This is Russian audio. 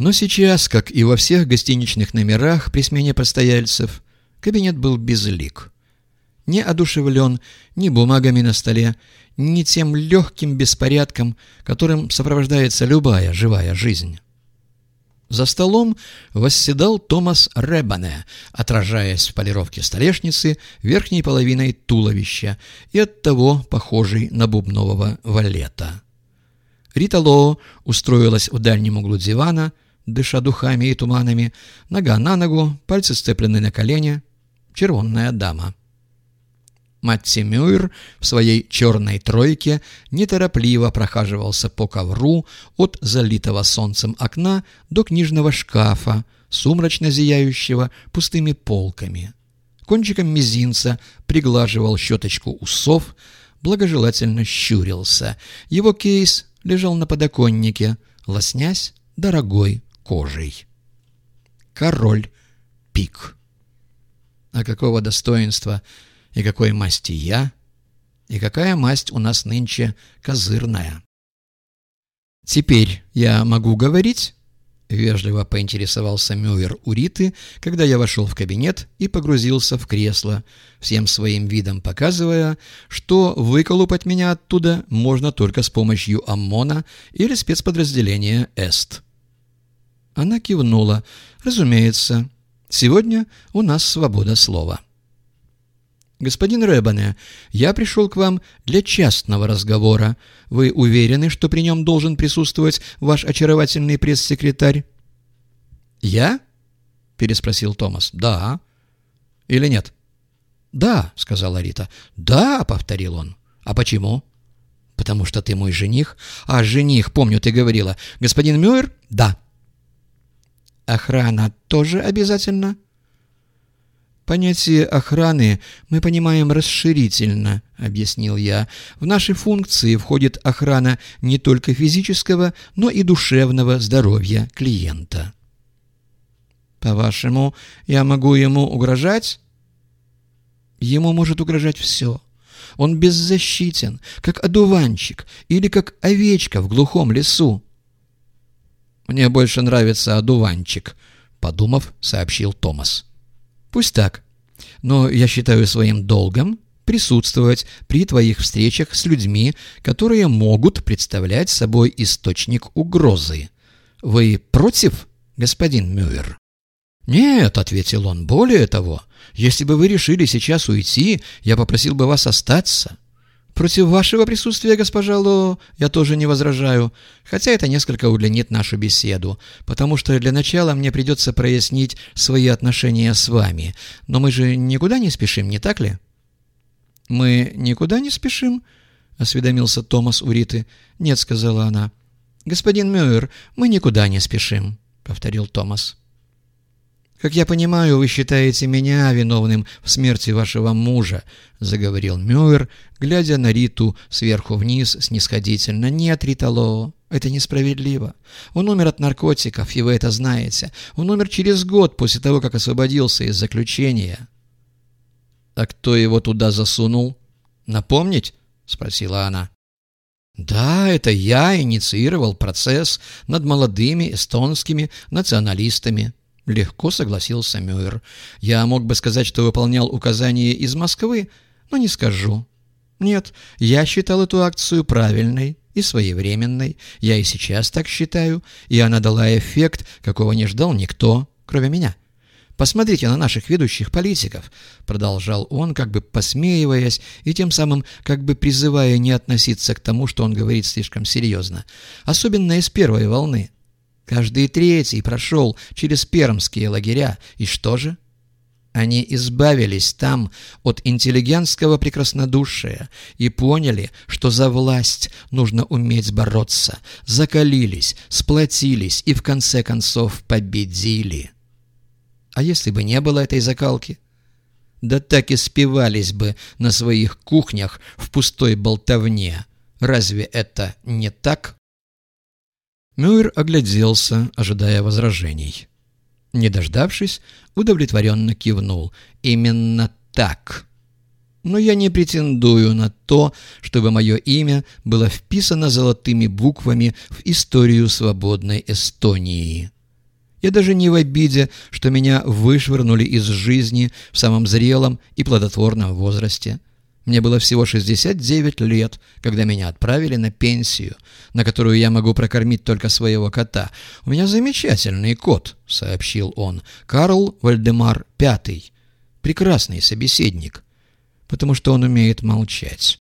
Но сейчас, как и во всех гостиничных номерах при смене постояльцев, кабинет был безлик. Не одушевлен ни бумагами на столе, ни тем легким беспорядком, которым сопровождается любая живая жизнь. За столом восседал Томас Ребане, отражаясь в полировке столешницы верхней половиной туловища и оттого похожий на бубнового валета. Рита Лоо устроилась в дальнем углу дивана, дыша духами и туманами, нога на ногу, пальцы сцеплены на колени. Червонная дама. Матти Мюир в своей черной тройке неторопливо прохаживался по ковру от залитого солнцем окна до книжного шкафа, сумрачно зияющего пустыми полками. Кончиком мизинца приглаживал щеточку усов, благожелательно щурился. Его кейс лежал на подоконнике, лоснясь дорогой кожей. Король пик. А какого достоинства и какой масти я, и какая масть у нас нынче козырная. «Теперь я могу говорить?» — вежливо поинтересовался Мювер у Риты, когда я вошел в кабинет и погрузился в кресло, всем своим видом показывая, что выколупать меня оттуда можно только с помощью ОМОНа или спецподразделения ЭСТ. Она кивнула. «Разумеется, сегодня у нас свобода слова». «Господин Рэббане, я пришел к вам для частного разговора. Вы уверены, что при нем должен присутствовать ваш очаровательный пресс-секретарь?» «Я?» — переспросил Томас. «Да». «Или нет?» «Да», — сказала Рита. «Да», — повторил он. «А почему?» «Потому что ты мой жених». «А, жених, помню, ты говорила. Господин Мюэр?» «Да». «Охрана тоже обязательно?» «Понятие охраны мы понимаем расширительно», — объяснил я. «В наши функции входит охрана не только физического, но и душевного здоровья клиента». «По-вашему, я могу ему угрожать?» «Ему может угрожать все». Он беззащитен, как одуванчик или как овечка в глухом лесу. «Мне больше нравится одуванчик», — подумав, сообщил Томас. Пусть так. Но я считаю своим долгом присутствовать при твоих встречах с людьми, которые могут представлять собой источник угрозы. Вы против, господин Мюэр? «Нет», — ответил он, — «более того, если бы вы решили сейчас уйти, я попросил бы вас остаться. Против вашего присутствия, госпожа Ло, я тоже не возражаю, хотя это несколько удлинит нашу беседу, потому что для начала мне придется прояснить свои отношения с вами. Но мы же никуда не спешим, не так ли?» «Мы никуда не спешим?» — осведомился Томас у Риты. «Нет», — сказала она. «Господин Мюэр, мы никуда не спешим», — повторил Томас. «Как я понимаю, вы считаете меня виновным в смерти вашего мужа», — заговорил Мюэр, глядя на Риту сверху вниз снисходительно. «Нет, Рита Лоо, это несправедливо. Он умер от наркотиков, и вы это знаете. Он умер через год после того, как освободился из заключения». «А кто его туда засунул? Напомнить?» — спросила она. «Да, это я инициировал процесс над молодыми эстонскими националистами». Легко согласился Мюэр. Я мог бы сказать, что выполнял указания из Москвы, но не скажу. Нет, я считал эту акцию правильной и своевременной. Я и сейчас так считаю, и она дала эффект, какого не ждал никто, кроме меня. «Посмотрите на наших ведущих политиков», — продолжал он, как бы посмеиваясь и тем самым как бы призывая не относиться к тому, что он говорит слишком серьезно. Особенно из первой волны. Каждый третий прошел через пермские лагеря. И что же? Они избавились там от интеллигентского прекраснодушия и поняли, что за власть нужно уметь бороться, закалились, сплотились и в конце концов победили. А если бы не было этой закалки? Да так и спивались бы на своих кухнях в пустой болтовне. Разве это не так? Мюэр огляделся, ожидая возражений. Не дождавшись, удовлетворенно кивнул. «Именно так!» Но я не претендую на то, чтобы мое имя было вписано золотыми буквами в историю свободной Эстонии. Я даже не в обиде, что меня вышвырнули из жизни в самом зрелом и плодотворном возрасте. Мне было всего 69 лет, когда меня отправили на пенсию, на которую я могу прокормить только своего кота. «У меня замечательный кот», — сообщил он, — «Карл Вальдемар Пятый. Прекрасный собеседник, потому что он умеет молчать».